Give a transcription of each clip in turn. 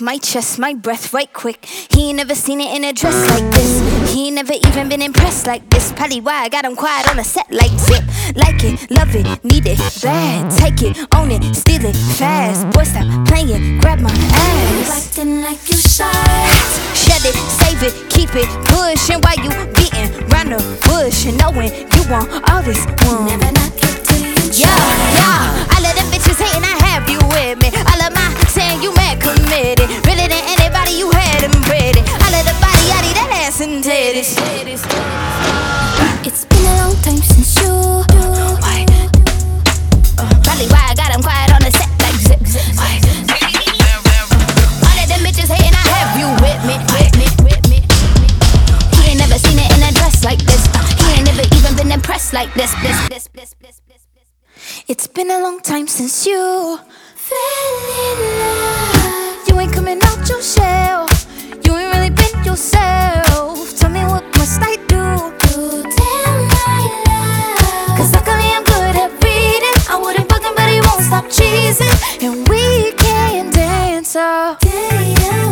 my chest, my breath right quick. He ain't never seen it in a dress like this. He ain't never even been impressed like this. Probably why I got him quiet on a set like zip. Like it, love it, need it, bad. Take it, own it, steal it, fast. Boy, stop playing, grab my ass. Acting like you shy. Shut it, save it, keep it, pushing while you beating round the bush and knowing you want all this one. Never it till you Yeah, yeah. Titties. It's been a long time since you. Probably why I got him quiet on the set like zip, zip. All of them bitches hating, I have you with me, with me, with me. He ain't never seen it in a dress like this. He ain't never even been impressed like this, this, this, this, this, this, this. It's been a long time since you fell in love. You ain't up Day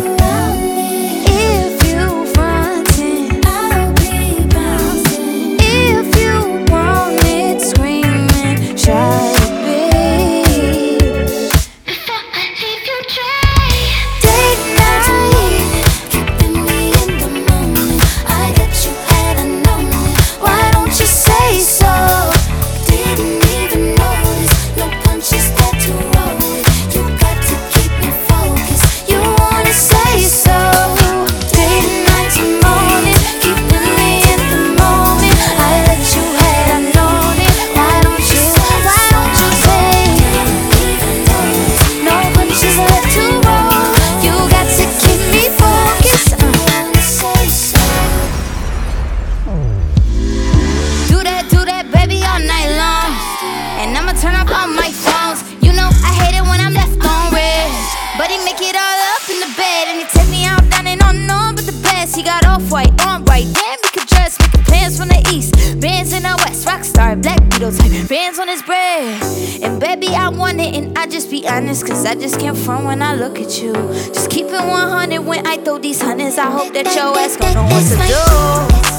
But make it all up in the bed and he take me out and on on. But the best, he got off white, on right. Damn, he could dress, make plans from the east, bands in the west, rockstar, Black Beatle type, bands on his bread. And baby, I want it, and I just be honest, cause I just can't front when I look at you. Just keep it 100 when I throw these hundreds. I hope that your ass gon' know what to do.